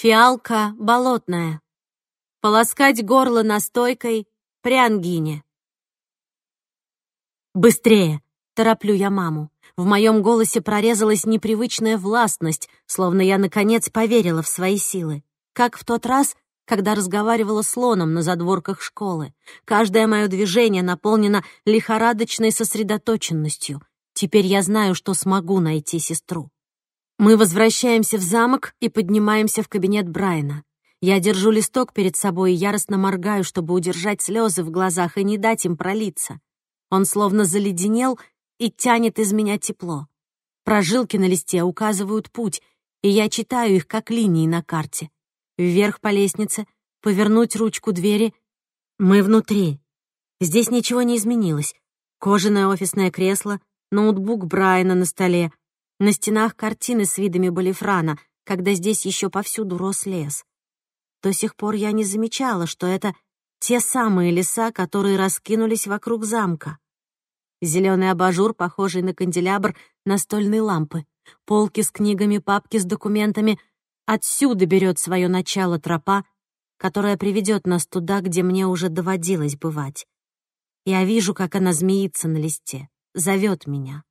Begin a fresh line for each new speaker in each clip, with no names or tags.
Фиалка болотная. Полоскать горло настойкой прянгине. «Быстрее!» — тороплю я маму. В моем голосе прорезалась непривычная властность, словно я, наконец, поверила в свои силы. Как в тот раз, когда разговаривала с Лоном на задворках школы. Каждое мое движение наполнено лихорадочной сосредоточенностью. Теперь я знаю, что смогу найти сестру. Мы возвращаемся в замок и поднимаемся в кабинет Брайана. Я держу листок перед собой и яростно моргаю, чтобы удержать слезы в глазах и не дать им пролиться. Он словно заледенел и тянет из меня тепло. Прожилки на листе указывают путь, и я читаю их как линии на карте. Вверх по лестнице, повернуть ручку двери. Мы внутри. Здесь ничего не изменилось. Кожаное офисное кресло, ноутбук Брайана на столе, на стенах картины с видами Болифрана, когда здесь еще повсюду рос лес. До сих пор я не замечала, что это те самые леса, которые раскинулись вокруг замка. Зеленый абажур, похожий на канделябр настольной лампы, полки с книгами, папки с документами. Отсюда берет свое начало тропа, которая приведет нас туда, где мне уже доводилось бывать. Я вижу, как она змеится на листе, зовет меня.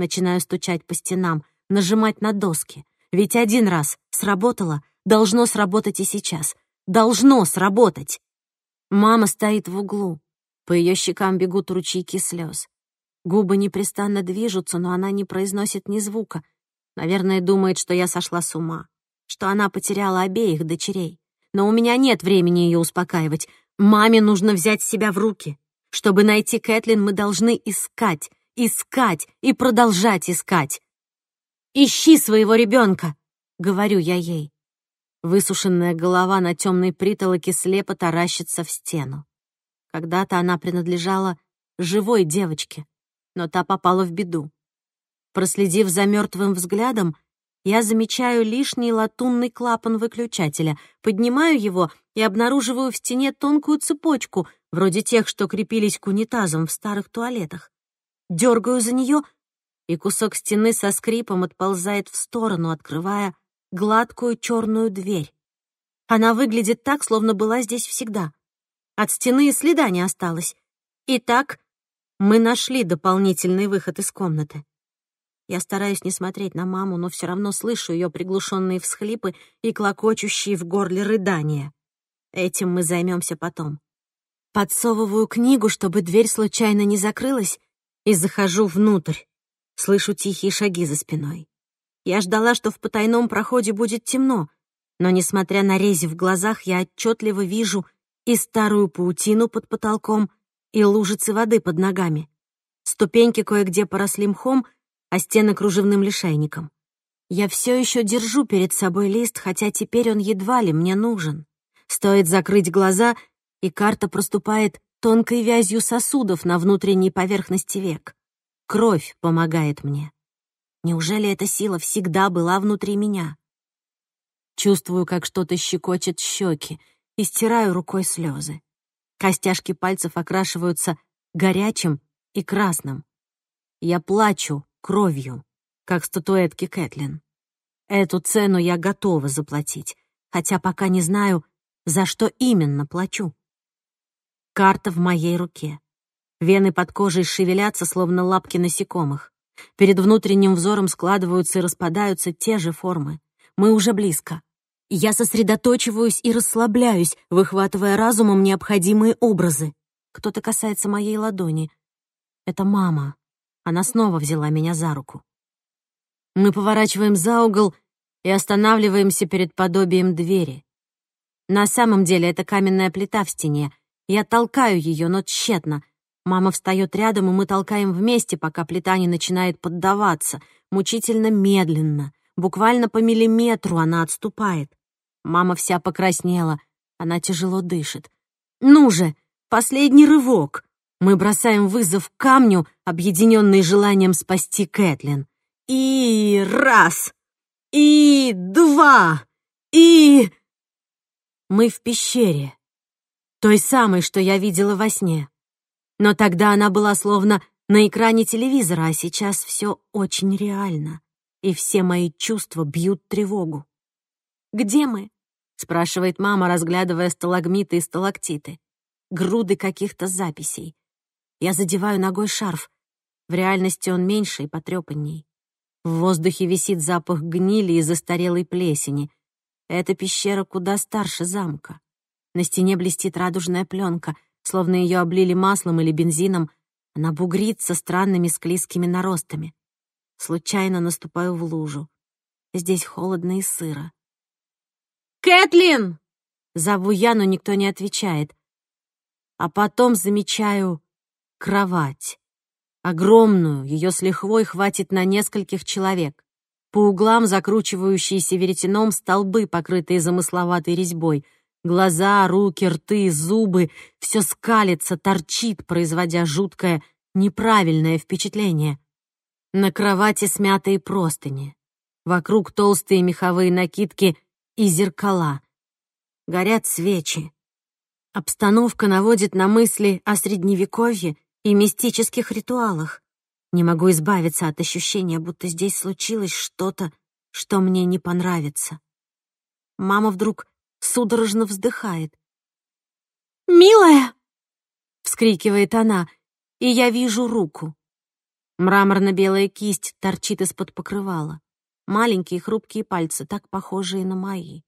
Начинаю стучать по стенам, нажимать на доски. Ведь один раз сработало, должно сработать и сейчас. Должно сработать. Мама стоит в углу. По ее щекам бегут ручейки слез. Губы непрестанно движутся, но она не произносит ни звука. Наверное, думает, что я сошла с ума, что она потеряла обеих дочерей. Но у меня нет времени ее успокаивать. Маме нужно взять себя в руки. Чтобы найти Кэтлин, мы должны искать, искать и продолжать искать. «Ищи своего ребенка», — говорю я ей. Высушенная голова на темной притолоке слепо таращится в стену. Когда-то она принадлежала живой девочке, но та попала в беду. Проследив за мертвым взглядом, я замечаю лишний латунный клапан выключателя, поднимаю его и обнаруживаю в стене тонкую цепочку, вроде тех, что крепились к унитазам в старых туалетах дергаю за нее, и кусок стены со скрипом отползает в сторону, открывая гладкую черную дверь. Она выглядит так, словно была здесь всегда. От стены и следа не осталось. Итак, мы нашли дополнительный выход из комнаты. Я стараюсь не смотреть на маму, но все равно слышу ее приглушенные всхлипы и клокочущие в горле рыдания. Этим мы займемся потом. Подсовываю книгу, чтобы дверь случайно не закрылась, и захожу внутрь. Слышу тихие шаги за спиной. Я ждала, что в потайном проходе будет темно, но, несмотря на рези в глазах, я отчетливо вижу и старую паутину под потолком, и лужицы воды под ногами. Ступеньки кое-где поросли мхом, а стены — кружевным лишайником. Я все еще держу перед собой лист, хотя теперь он едва ли мне нужен. Стоит закрыть глаза, и карта проступает тонкой вязью сосудов на внутренней поверхности век. Кровь помогает мне. Неужели эта сила всегда была внутри меня? Чувствую, как что-то щекочет щеки, и стираю рукой слезы. Костяшки пальцев окрашиваются горячим и красным. Я плачу кровью, как статуэтки Кэтлин. Эту цену я готова заплатить, хотя пока не знаю, за что именно плачу. Карта в моей руке. Вены под кожей шевелятся, словно лапки насекомых. Перед внутренним взором складываются и распадаются те же формы. Мы уже близко. Я сосредоточиваюсь и расслабляюсь, выхватывая разумом необходимые образы. Кто-то касается моей ладони. Это мама. Она снова взяла меня за руку. Мы поворачиваем за угол и останавливаемся перед подобием двери. На самом деле это каменная плита в стене, я толкаю ее, но тщетно. Мама встает рядом, и мы толкаем вместе, пока плетание начинает поддаваться. Мучительно медленно. Буквально по миллиметру она отступает. Мама вся покраснела. Она тяжело дышит. «Ну же! Последний рывок!» Мы бросаем вызов камню, объединенный желанием спасти Кэтлин. И раз! И два! И... Мы в пещере той самой, что я видела во сне. Но тогда она была словно на экране телевизора, а сейчас все очень реально, и все мои чувства бьют тревогу. «Где мы?» — спрашивает мама, разглядывая сталагмиты и сталактиты. Груды каких-то записей. Я задеваю ногой шарф. В реальности он меньше и потрёпанней. В воздухе висит запах гнили и застарелой плесени. Эта пещера куда старше замка. На стене блестит радужная пленка, словно ее облили маслом или бензином. Она бугрится странными склизкими наростами. Случайно наступаю в лужу. Здесь холодно и сыро. «Кэтлин!» Зову я, но никто не отвечает. А потом замечаю кровать. Огромную, ее с лихвой хватит на нескольких человек. По углам закручивающиеся веретеном столбы, покрытые замысловатой резьбой — Глаза, руки, рты, зубы — все скалится, торчит, производя жуткое, неправильное впечатление. На кровати смятые простыни. Вокруг толстые меховые накидки и зеркала. Горят свечи. Обстановка наводит на мысли о средневековье и мистических ритуалах. Не могу избавиться от ощущения, будто здесь случилось что-то, что мне не понравится. Мама вдруг судорожно вздыхает. «Милая!» — вскрикивает она, и я вижу руку. Мраморно-белая кисть торчит из-под покрывала. Маленькие хрупкие пальцы, так похожие на мои.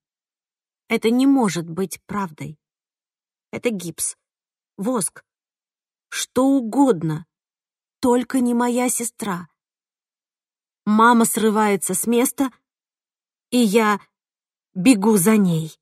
Это не может быть правдой. Это гипс, воск, что угодно, только не моя сестра. Мама срывается с места, и я бегу за ней.